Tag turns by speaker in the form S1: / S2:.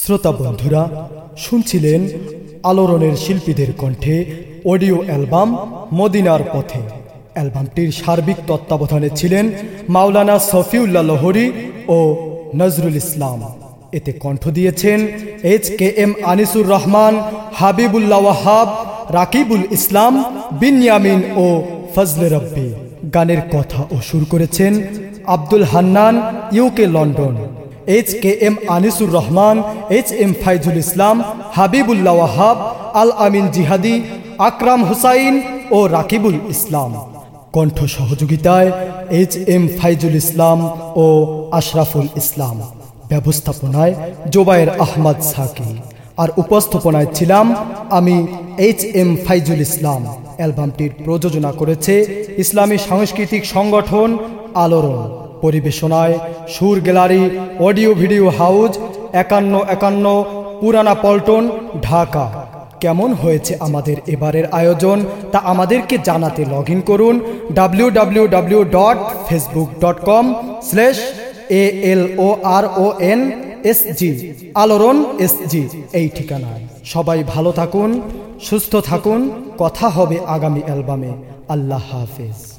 S1: শ্রোতা বন্ধুরা, শুনছিলেন আলোড়নের শিল্পীদের কণ্ঠে অডিও অ্যালবাম মদিনার পথে। অ্যালবামটির সার্বিক তত্ত্বাবধানে ছিলেন মাওলানা সফিউল্লাহ লহরি ও নজরুল ইসলাম। এতে কণ্ঠ দিয়েছেন H K M Anisur Rahman, Habibullah Wahab, Rakibul Islam, Binyamin ও ফজলে রব্বি। গানের কথা ও সুর করেছেন Abdul Hannan, UK, London. H K M Anisur Rahman H M Faizul Islam Habibullah Wahab Al Amin Jihadi Akram Hussain ও রাকিবুল ইসলাম কণ্ঠ সহযোগিতায় এইচ এম ফাইজুল ইসলাম ও আশরাফুল ইসলাম ব্যবস্থাপনায় জোবায়ের আহমদ সাকি। আর উপস্থাপনায় ছিলাম আমি এইচ এম ফাইজুল ইসলাম অ্যালবামটির প্রযোজনা করেছে ইসলামী সাংস্কৃতিক সংগঠন আলোড়ন। পরিবেশনায় সুর গ্যালারি, অডিও ভিডিও হাউজ, একান্ন একান্ন, পুরানা পল্টন, ঢাকা। কেমন হয়েছে আমাদের এবারের আয়োজন তা আমাদেরকে জানাতে লগ ইন করুন W W dot Facebook dot com slash A L O R O N S G Aloron S G এই ঠিকানায়। সবাই ভালো থাকুন, সুস্থ থাকুন, কথা হবে আগামী অ্যালবামে। আল্লাহ হাফেজ।